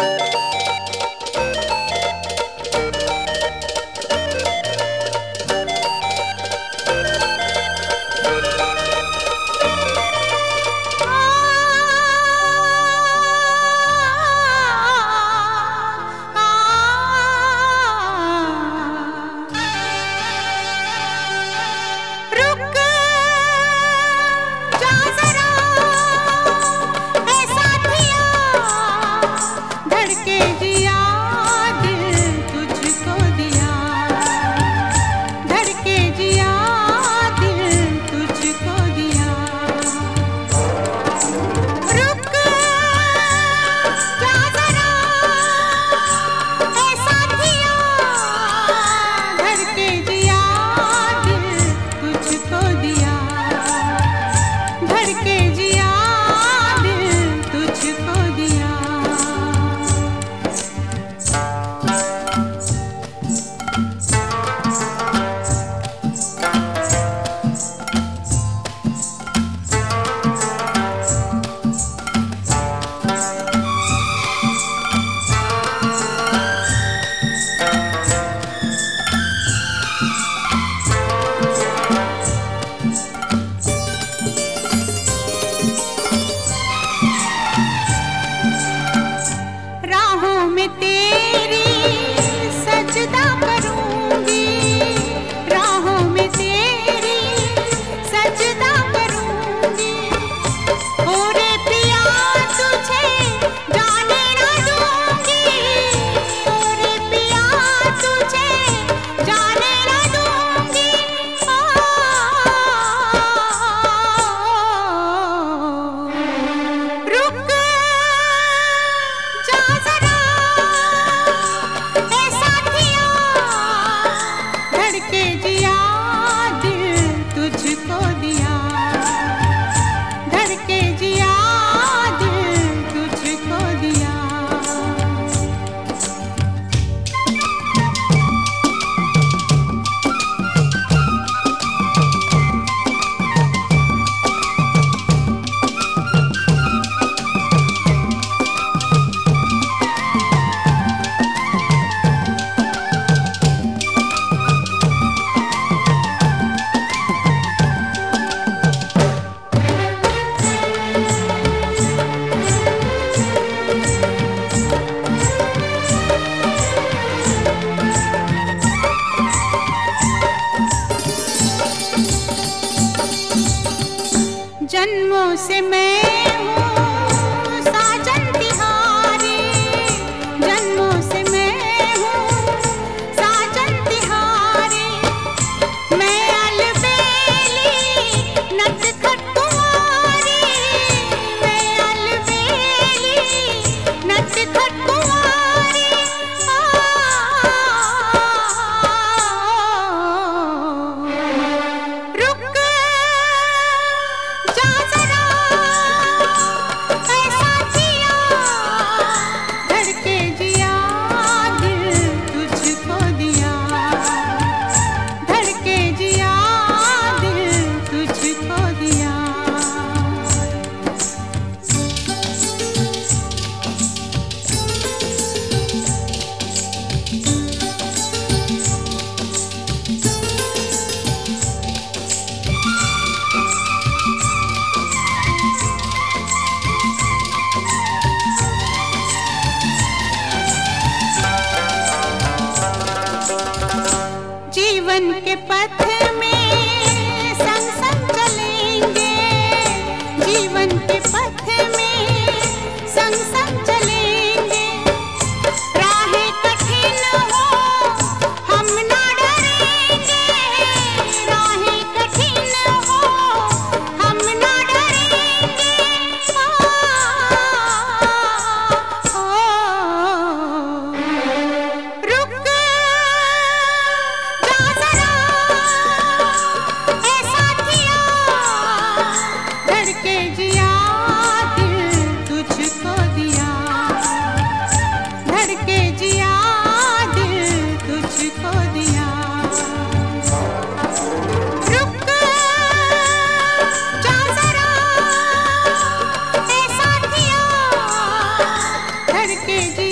Música धड़के जिया। जीवन के पथ में संग संग चलेंगे। जीवन के पथ में संग संग चलेंगे। 夜君